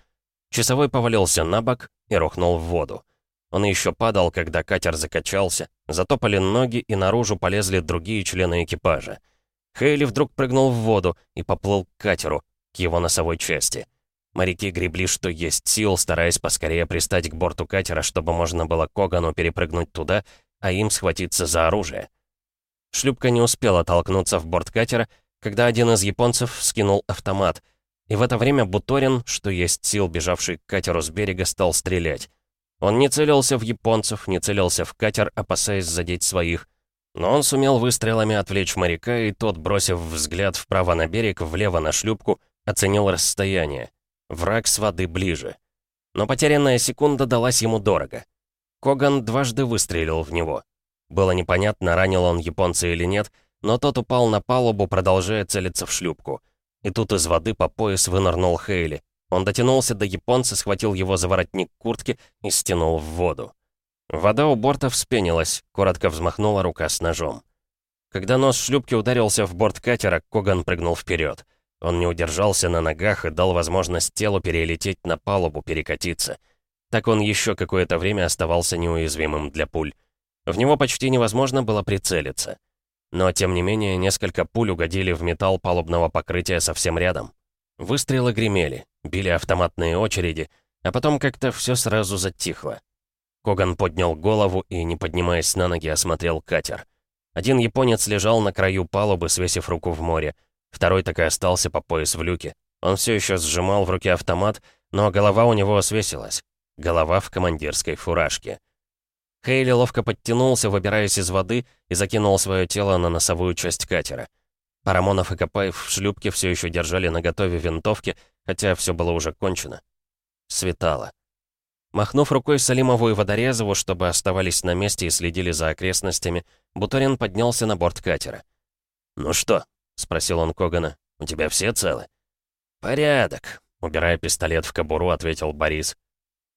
Часовой повалился на бок и рухнул в воду. Он еще падал, когда катер закачался, затопали ноги и наружу полезли другие члены экипажа. Хейли вдруг прыгнул в воду и поплыл к катеру, к его носовой части. Моряки гребли, что есть сил, стараясь поскорее пристать к борту катера, чтобы можно было Когану перепрыгнуть туда, а им схватиться за оружие. Шлюпка не успела толкнуться в борт катера, когда один из японцев скинул автомат, и в это время Буторин, что есть сил, бежавший к катеру с берега, стал стрелять. Он не целился в японцев, не целился в катер, опасаясь задеть своих, но он сумел выстрелами отвлечь моряка, и тот, бросив взгляд вправо на берег, влево на шлюпку, оценил расстояние. Враг с воды ближе. Но потерянная секунда далась ему дорого. Коган дважды выстрелил в него. Было непонятно, ранил он японца или нет, но тот упал на палубу, продолжая целиться в шлюпку. И тут из воды по пояс вынырнул Хейли. Он дотянулся до японца, схватил его за воротник куртки и стянул в воду. Вода у борта вспенилась, коротко взмахнула рука с ножом. Когда нос шлюпки ударился в борт катера, Коган прыгнул вперед. Он не удержался на ногах и дал возможность телу перелететь на палубу, перекатиться. Так он еще какое-то время оставался неуязвимым для пуль. В него почти невозможно было прицелиться. Но, тем не менее, несколько пуль угодили в металл палубного покрытия совсем рядом. Выстрелы гремели, били автоматные очереди, а потом как-то все сразу затихло. Коган поднял голову и, не поднимаясь на ноги, осмотрел катер. Один японец лежал на краю палубы, свесив руку в море. Второй так и остался по пояс в люке. Он все еще сжимал в руке автомат, но голова у него свесилась. Голова в командирской фуражке. Хейли ловко подтянулся, выбираясь из воды, и закинул свое тело на носовую часть катера. Парамонов и Копаев в шлюпке все еще держали наготове винтовки, хотя все было уже кончено. Светало. Махнув рукой Салимову и Водорезову, чтобы оставались на месте и следили за окрестностями, Буторин поднялся на борт катера. «Ну что?» — спросил он Когана. «У тебя все целы?» «Порядок», — убирая пистолет в кобуру, ответил Борис.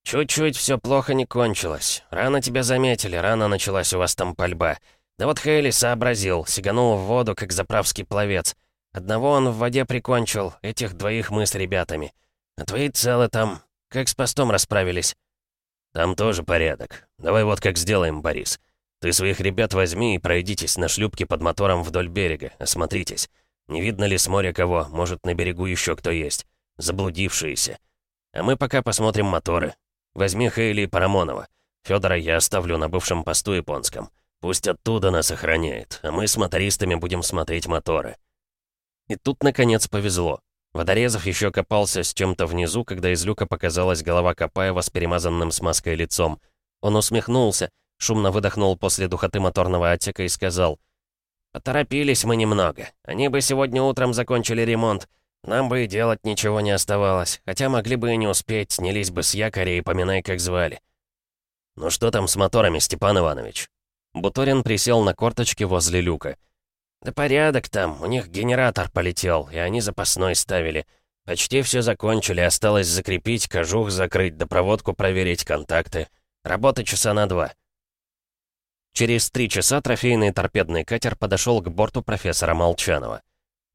«Чуть-чуть все плохо не кончилось. Рано тебя заметили, рано началась у вас там пальба. Да вот Хейли сообразил, сиганул в воду, как заправский пловец. Одного он в воде прикончил, этих двоих мы с ребятами. А твои целы там, как с постом расправились?» «Там тоже порядок. Давай вот как сделаем, Борис. Ты своих ребят возьми и пройдитесь на шлюпке под мотором вдоль берега. Осмотритесь. Не видно ли с моря кого? Может, на берегу еще кто есть. Заблудившиеся. А мы пока посмотрим моторы. Возьми Хейли и Парамонова. Федора я оставлю на бывшем посту японском. Пусть оттуда нас охраняет, а мы с мотористами будем смотреть моторы». И тут, наконец, повезло. Водорезов еще копался с чем-то внизу, когда из люка показалась голова Копаева с перемазанным смазкой лицом. Он усмехнулся, шумно выдохнул после духоты моторного отсека и сказал, «Поторопились мы немного. Они бы сегодня утром закончили ремонт. Нам бы и делать ничего не оставалось, хотя могли бы и не успеть, снялись бы с якоря и поминай, как звали». «Ну что там с моторами, Степан Иванович?» Буторин присел на корточки возле люка. «Да порядок там, у них генератор полетел, и они запасной ставили. «Почти все закончили, осталось закрепить, кожух закрыть, да проводку проверить, контакты. Работа часа на два». Через три часа трофейный торпедный катер подошел к борту профессора Молчанова.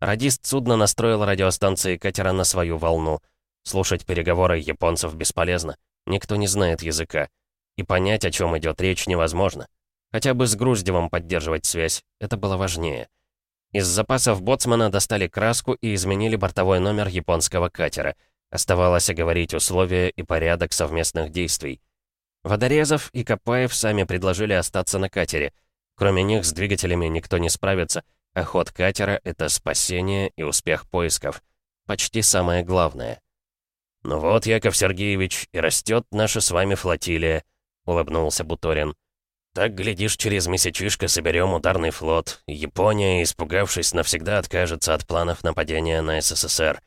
Радист судна настроил радиостанции катера на свою волну. Слушать переговоры японцев бесполезно. Никто не знает языка. И понять, о чем идет речь, невозможно. Хотя бы с Груздевым поддерживать связь. Это было важнее. Из запасов боцмана достали краску и изменили бортовой номер японского катера. Оставалось оговорить условия и порядок совместных действий. Водорезов и Копаев сами предложили остаться на катере. Кроме них с двигателями никто не справится, а ход катера — это спасение и успех поисков. Почти самое главное. «Ну вот, Яков Сергеевич, и растет наша с вами флотилия», — улыбнулся Буторин. «Так, глядишь, через месячишко соберем ударный флот. Япония, испугавшись, навсегда откажется от планов нападения на СССР».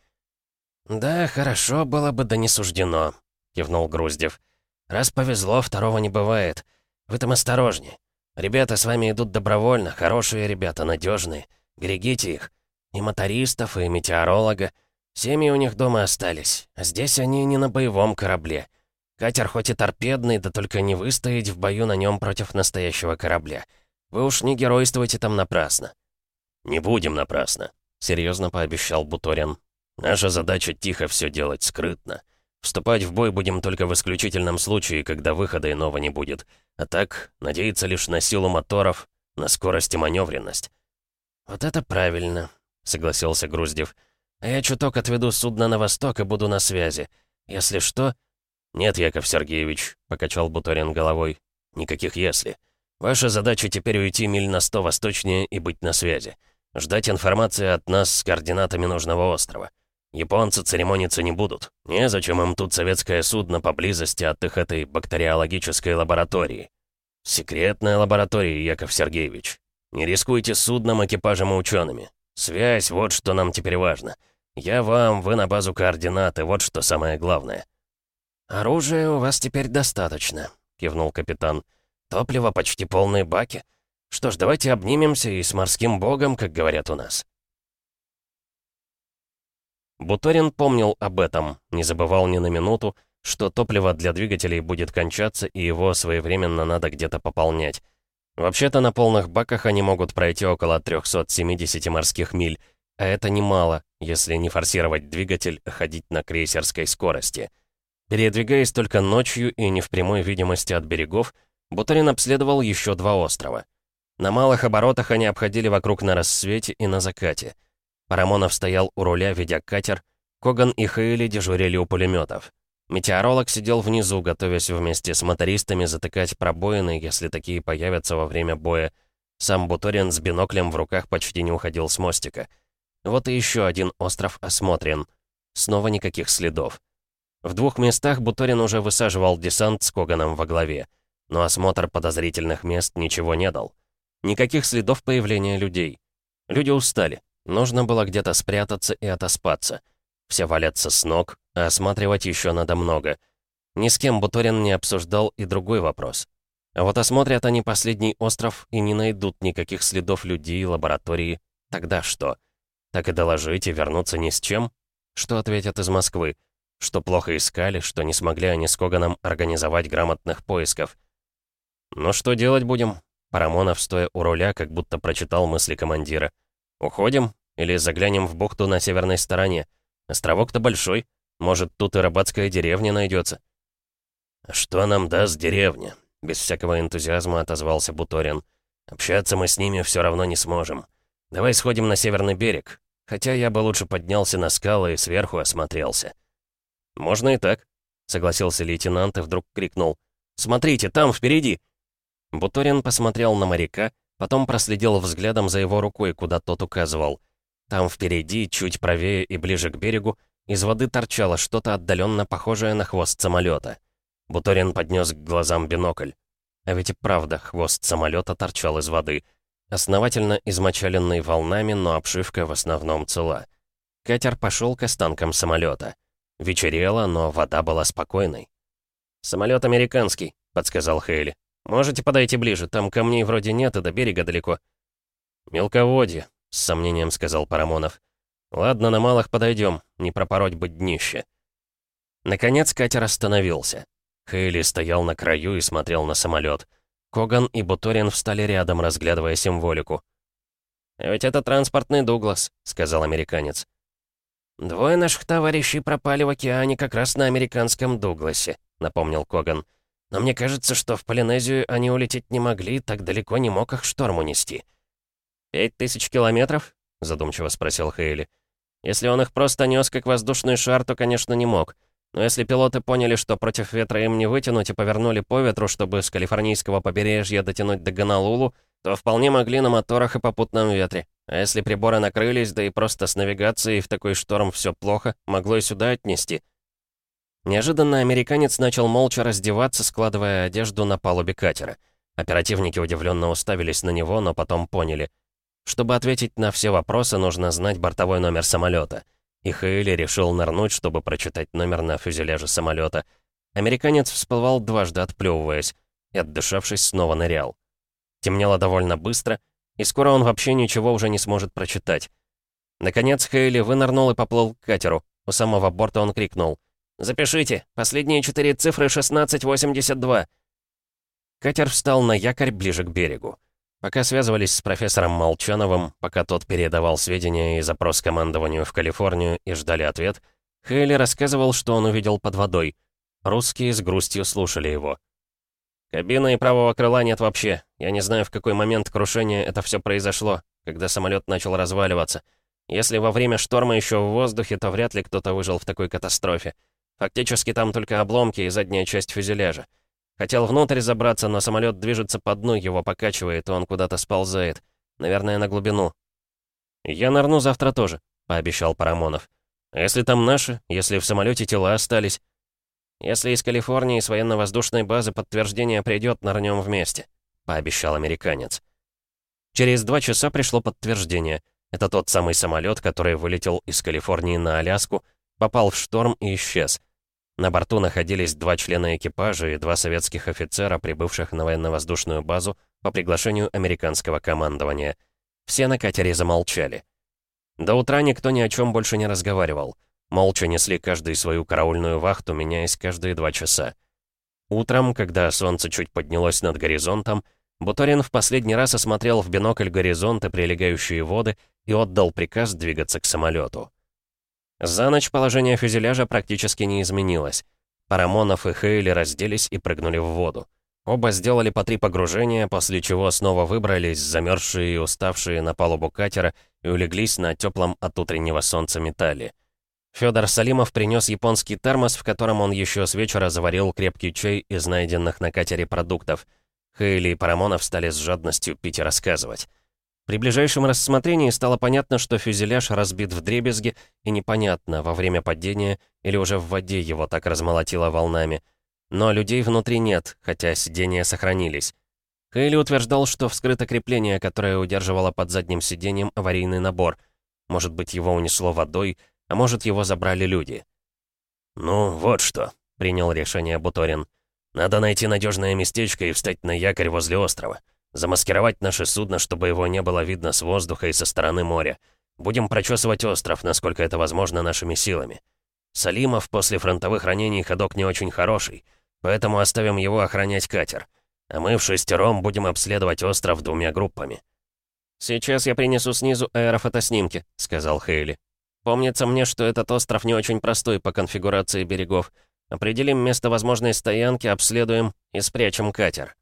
«Да, хорошо было бы, да не суждено», — кивнул Груздев. «Раз повезло, второго не бывает. Вы там осторожнее. Ребята с вами идут добровольно, хорошие ребята, надежные. Берегите их. И мотористов, и метеоролога. Семьи у них дома остались. А здесь они не на боевом корабле. Катер хоть и торпедный, да только не выстоять в бою на нем против настоящего корабля. Вы уж не геройствуйте там напрасно». «Не будем напрасно», — серьезно пообещал Буторин. «Наша задача тихо все делать, скрытно. Вступать в бой будем только в исключительном случае, когда выхода иного не будет. А так, надеяться лишь на силу моторов, на скорость и маневренность. «Вот это правильно», — согласился Груздев. «А я чуток отведу судно на восток и буду на связи. Если что...» «Нет, Яков Сергеевич», — покачал Буторин головой. «Никаких «если». Ваша задача теперь уйти миль на сто восточнее и быть на связи. Ждать информации от нас с координатами нужного острова. Японцы церемониться не будут. Незачем им тут советское судно поблизости от их этой бактериологической лаборатории. Секретная лаборатория, Яков Сергеевич. Не рискуйте судном, экипажем и учеными. Связь — вот что нам теперь важно. Я вам, вы на базу координаты, вот что самое главное. «Оружия у вас теперь достаточно», — кивнул капитан. «Топливо почти полные баки. Что ж, давайте обнимемся и с морским богом, как говорят у нас». Буторин помнил об этом, не забывал ни на минуту, что топливо для двигателей будет кончаться и его своевременно надо где-то пополнять. Вообще-то на полных баках они могут пройти около 370 морских миль, а это немало, если не форсировать двигатель, ходить на крейсерской скорости. Передвигаясь только ночью и не в прямой видимости от берегов, Буторин обследовал еще два острова. На малых оборотах они обходили вокруг на рассвете и на закате — Парамонов стоял у руля, ведя катер. Коган и Хейли дежурили у пулеметов. Метеоролог сидел внизу, готовясь вместе с мотористами затыкать пробоины, если такие появятся во время боя. Сам Буторин с биноклем в руках почти не уходил с мостика. Вот и еще один остров осмотрен. Снова никаких следов. В двух местах Буторин уже высаживал десант с Коганом во главе. Но осмотр подозрительных мест ничего не дал. Никаких следов появления людей. Люди устали. Нужно было где-то спрятаться и отоспаться. Все валятся с ног, а осматривать еще надо много. Ни с кем Буторин не обсуждал и другой вопрос. А вот осмотрят они последний остров и не найдут никаких следов людей, лаборатории. Тогда что? Так и доложить и вернуться ни с чем? Что ответят из Москвы? Что плохо искали, что не смогли они с Коганом организовать грамотных поисков? «Ну что делать будем?» Парамонов, стоя у руля, как будто прочитал мысли командира. «Уходим? Или заглянем в бухту на северной стороне. Островок-то большой. Может, тут и рыбацкая деревня найдется. «Что нам даст деревня?» Без всякого энтузиазма отозвался Буторин. «Общаться мы с ними все равно не сможем. Давай сходим на северный берег. Хотя я бы лучше поднялся на скалы и сверху осмотрелся». «Можно и так», — согласился лейтенант и вдруг крикнул. «Смотрите, там, впереди!» Буторин посмотрел на моряка, потом проследил взглядом за его рукой, куда тот указывал. Там впереди, чуть правее и ближе к берегу, из воды торчало что-то отдаленно похожее на хвост самолета. Буторин поднес к глазам бинокль. А ведь и правда, хвост самолета торчал из воды. Основательно измочаленный волнами, но обшивка в основном цела. Катер пошел к останкам самолета. Вечерело, но вода была спокойной. «Самолет американский», — подсказал Хейли. «Можете подойти ближе, там камней вроде нет и до берега далеко». «Мелководье», — с сомнением сказал Парамонов. Ладно, на малых подойдем, не пропороть бы днище. Наконец катер остановился. Хейли стоял на краю и смотрел на самолет. Коган и Буторин встали рядом, разглядывая символику. «Ведь это транспортный Дуглас», — сказал американец. «Двое наших товарищей пропали в океане как раз на американском Дугласе», — напомнил Коган. «Но мне кажется, что в Полинезию они улететь не могли, так далеко не мог их шторм унести». «Пять тысяч километров?» — задумчиво спросил Хейли. «Если он их просто нес как воздушный шар, то, конечно, не мог. Но если пилоты поняли, что против ветра им не вытянуть и повернули по ветру, чтобы с калифорнийского побережья дотянуть до Гонолулу, то вполне могли на моторах и попутном ветре. А если приборы накрылись, да и просто с навигацией в такой шторм все плохо, могло и сюда отнести. Неожиданно американец начал молча раздеваться, складывая одежду на палубе катера. Оперативники удивленно уставились на него, но потом поняли. Чтобы ответить на все вопросы, нужно знать бортовой номер самолета. И Хейли решил нырнуть, чтобы прочитать номер на фюзеляже самолета. Американец всплывал дважды, отплевываясь, и, отдышавшись, снова нырял. Темнело довольно быстро, и скоро он вообще ничего уже не сможет прочитать. Наконец Хейли вынырнул и поплыл к катеру. У самого борта он крикнул. «Запишите! Последние четыре цифры 1682!» Катер встал на якорь ближе к берегу. Пока связывались с профессором Молчановым, пока тот передавал сведения и запрос командованию в Калифорнию и ждали ответ, Хейли рассказывал, что он увидел под водой. Русские с грустью слушали его. «Кабины и правого крыла нет вообще. Я не знаю, в какой момент крушения это все произошло, когда самолет начал разваливаться. Если во время шторма еще в воздухе, то вряд ли кто-то выжил в такой катастрофе. Фактически там только обломки и задняя часть фюзеляжа. Хотел внутрь забраться, но самолет движется по дну, его покачивает, и он куда-то сползает. Наверное, на глубину. «Я нырну завтра тоже», — пообещал Парамонов. «А если там наши? Если в самолете тела остались?» «Если из Калифорнии с военно-воздушной базы подтверждение придет, нырнем вместе», — пообещал американец. Через два часа пришло подтверждение. Это тот самый самолет, который вылетел из Калифорнии на Аляску, попал в шторм и исчез. На борту находились два члена экипажа и два советских офицера, прибывших на военно-воздушную базу по приглашению американского командования. Все на катере замолчали. До утра никто ни о чем больше не разговаривал. Молча несли каждый свою караульную вахту, меняясь каждые два часа. Утром, когда солнце чуть поднялось над горизонтом, Буторин в последний раз осмотрел в бинокль горизонт и прилегающие воды и отдал приказ двигаться к самолету. За ночь положение фюзеляжа практически не изменилось. Парамонов и Хейли разделись и прыгнули в воду. Оба сделали по три погружения, после чего снова выбрались, замерзшие и уставшие на палубу катера, и улеглись на теплом от утреннего солнца металле. Федор Салимов принес японский термос, в котором он еще с вечера заварил крепкий чай из найденных на катере продуктов. Хейли и Парамонов стали с жадностью пить и рассказывать. При ближайшем рассмотрении стало понятно, что фюзеляж разбит в дребезги, и непонятно, во время падения или уже в воде его так размолотило волнами. Но людей внутри нет, хотя сидения сохранились. Хейли утверждал, что вскрыто крепление, которое удерживало под задним сиденьем аварийный набор. Может быть, его унесло водой, а может, его забрали люди. «Ну, вот что», — принял решение Буторин. «Надо найти надежное местечко и встать на якорь возле острова. Замаскировать наше судно, чтобы его не было видно с воздуха и со стороны моря. Будем прочесывать остров, насколько это возможно нашими силами. Салимов после фронтовых ранений ходок не очень хороший, поэтому оставим его охранять катер. А мы в шестером будем обследовать остров двумя группами». «Сейчас я принесу снизу аэрофотоснимки», — сказал Хейли. Помнится мне, что этот остров не очень простой по конфигурации берегов. Определим место возможной стоянки, обследуем и спрячем катер.